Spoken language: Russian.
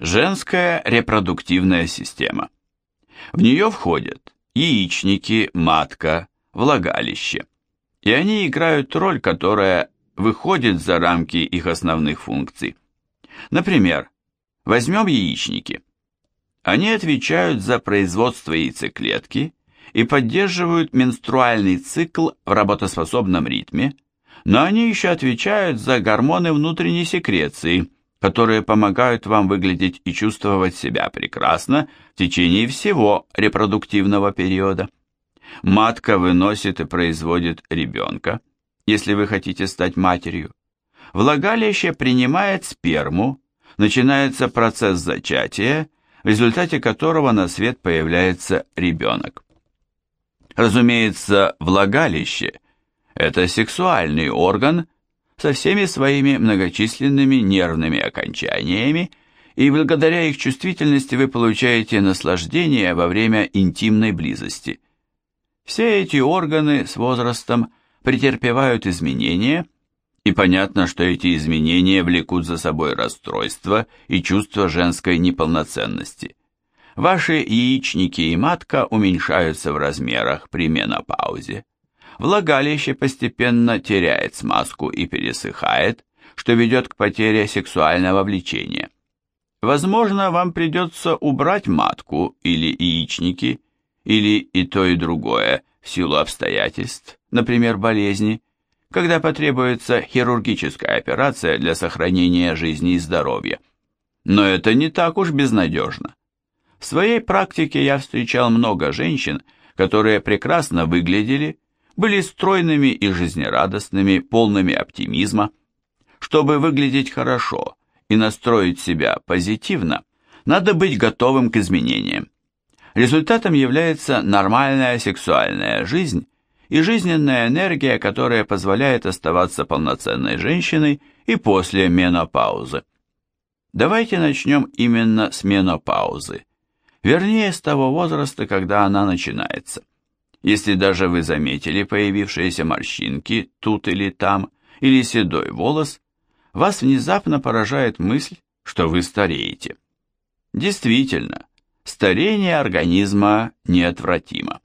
Женская репродуктивная система. В нее входят яичники, матка, влагалище. И они играют роль, которая выходит за рамки их основных функций. Например, возьмем яичники. Они отвечают за производство яйцеклетки и поддерживают менструальный цикл в работоспособном ритме, но они еще отвечают за гормоны внутренней секреции – которые помогают вам выглядеть и чувствовать себя прекрасно в течение всего репродуктивного периода. Матка выносит и производит ребенка, если вы хотите стать матерью. Влагалище принимает сперму, начинается процесс зачатия, в результате которого на свет появляется ребенок. Разумеется, влагалище – это сексуальный орган – со всеми своими многочисленными нервными окончаниями, и благодаря их чувствительности вы получаете наслаждение во время интимной близости. Все эти органы с возрастом претерпевают изменения, и понятно, что эти изменения влекут за собой расстройство и чувство женской неполноценности. Ваши яичники и матка уменьшаются в размерах при менопаузе. Влагалище постепенно теряет смазку и пересыхает, что ведет к потере сексуального влечения. Возможно, вам придется убрать матку или яичники, или и то, и другое в силу обстоятельств, например, болезни, когда потребуется хирургическая операция для сохранения жизни и здоровья. Но это не так уж безнадежно. В своей практике я встречал много женщин, которые прекрасно выглядели, были стройными и жизнерадостными, полными оптимизма. Чтобы выглядеть хорошо и настроить себя позитивно, надо быть готовым к изменениям. Результатом является нормальная сексуальная жизнь и жизненная энергия, которая позволяет оставаться полноценной женщиной и после менопаузы. Давайте начнем именно с менопаузы, вернее с того возраста, когда она начинается. Если даже вы заметили появившиеся морщинки тут или там, или седой волос, вас внезапно поражает мысль, что вы стареете. Действительно, старение организма неотвратимо.